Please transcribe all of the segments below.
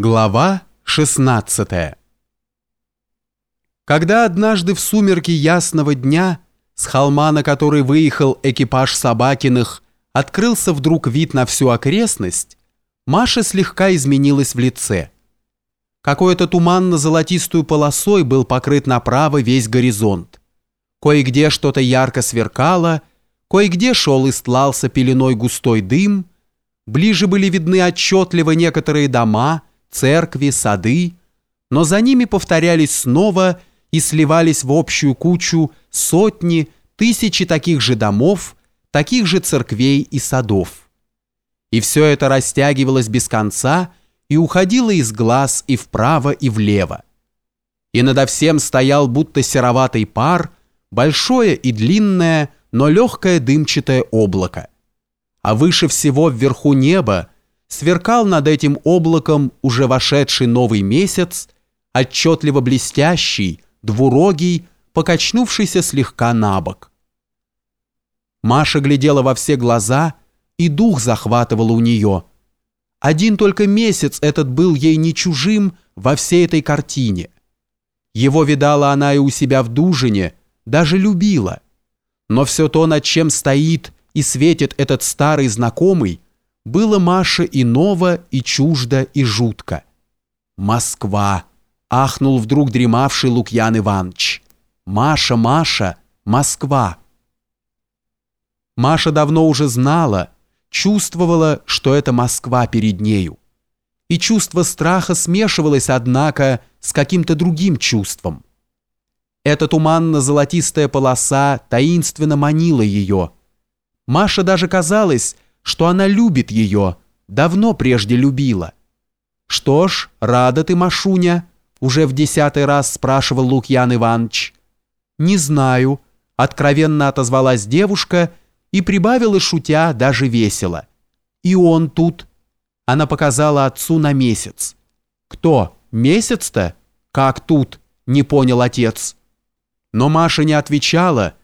Глава 16 Когда однажды в сумерки ясного дня с холма, на который выехал экипаж Собакиных, открылся вдруг вид на всю окрестность, Маша слегка изменилась в лице. Какой-то туманно-золотистую полосой был покрыт направо весь горизонт. Кое-где что-то ярко сверкало, кое-где шел и стлался пеленой густой дым, ближе были видны отчетливо некоторые дома – церкви, сады, но за ними повторялись снова и сливались в общую кучу сотни, тысячи таких же домов, таких же церквей и садов. И все это растягивалось без конца и уходило из глаз и вправо, и влево. И надо всем стоял будто сероватый пар, большое и длинное, но легкое дымчатое облако. А выше всего вверху неба сверкал над этим облаком уже вошедший новый месяц, отчетливо блестящий, двурогий, покачнувшийся слегка на бок. Маша глядела во все глаза, и дух захватывал у нее. Один только месяц этот был ей не чужим во всей этой картине. Его видала она и у себя в Дужине, даже любила. Но все то, над чем стоит и светит этот старый знакомый, было Маше и ново, и чуждо, и жутко. «Москва!» — ахнул вдруг дремавший Лукьян Иванович. «Маша, Маша, Москва!» Маша давно уже знала, чувствовала, что это Москва перед нею. И чувство страха смешивалось, однако, с каким-то другим чувством. Эта туманно-золотистая полоса таинственно манила ее. Маша даже казалось, что она любит ее, давно прежде любила. «Что ж, рада ты, Машуня?» уже в десятый раз спрашивал Лукьян Иванович. «Не знаю», — откровенно отозвалась девушка и прибавила, шутя, даже весело. «И он тут». Она показала отцу на месяц. «Кто? Месяц-то? Как тут?» — не понял отец. Но Маша не отвечала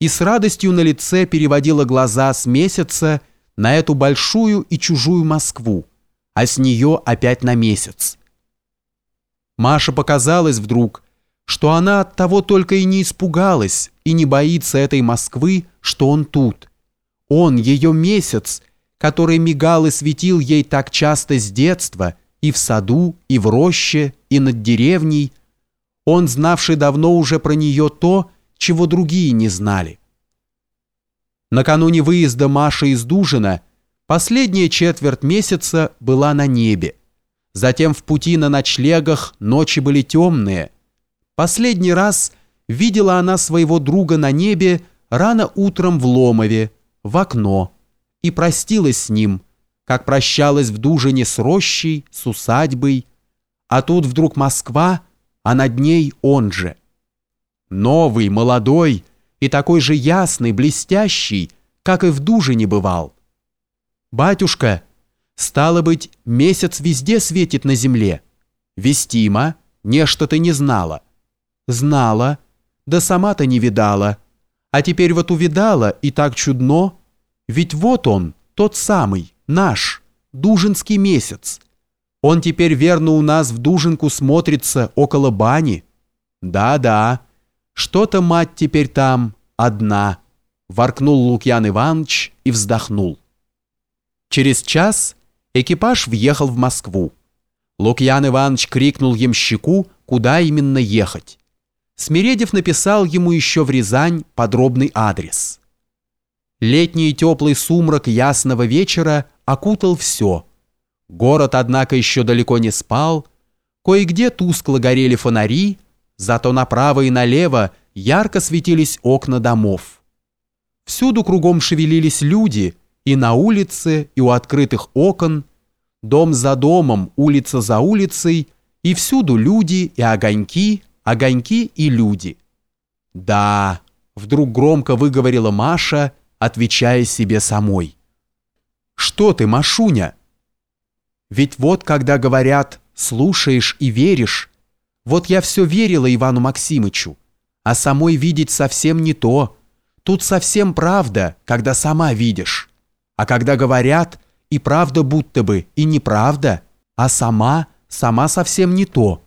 и с радостью на лице переводила глаза с месяца на эту большую и чужую Москву, а с нее опять на месяц. Маша показалось вдруг, что она от того только и не испугалась и не боится этой Москвы, что он тут. Он, ее месяц, который мигал и светил ей так часто с детства, и в саду, и в роще, и над деревней, он, знавший давно уже про нее то, чего другие не знали. Накануне выезда Маши из Дужина последняя четверть месяца была на небе. Затем в пути на ночлегах ночи были темные. Последний раз видела она своего друга на небе рано утром в Ломове, в окно, и простилась с ним, как прощалась в Дужине с рощей, с усадьбой. А тут вдруг Москва, а над ней он же. Новый, молодой, и такой же ясный, блестящий, как и в дуже не бывал. «Батюшка, стало быть, месяц везде светит на земле. Вестимо, нечто ты не знала». «Знала, да сама-то не видала. А теперь вот увидала, и так чудно. Ведь вот он, тот самый, наш, дужинский месяц. Он теперь верно у нас в дужинку смотрится около бани. Да-да». Что-то мать теперь там одна, воркнул Лукьян Иванович и вздохнул. Через час экипаж въехал в Москву. Лукьян Иванович крикнул ямщику, куда именно ехать. Смиредев написал ему еще в Рязань подробный адрес. Летний теплый сумрак ясного вечера окутал все. Город, однако, еще далеко не спал. Кое-где тускло горели фонари, Зато направо и налево ярко светились окна домов. Всюду кругом шевелились люди, и на улице, и у открытых окон, дом за домом, улица за улицей, и всюду люди и огоньки, огоньки и люди. «Да», — вдруг громко выговорила Маша, отвечая себе самой. «Что ты, Машуня?» Ведь вот когда говорят «слушаешь и веришь», вот я все верила Ивану Максимычу, а самой видеть совсем не то. Тут совсем правда, когда сама видишь. А когда говорят, и правда будто бы, и неправда, а сама сама совсем не то.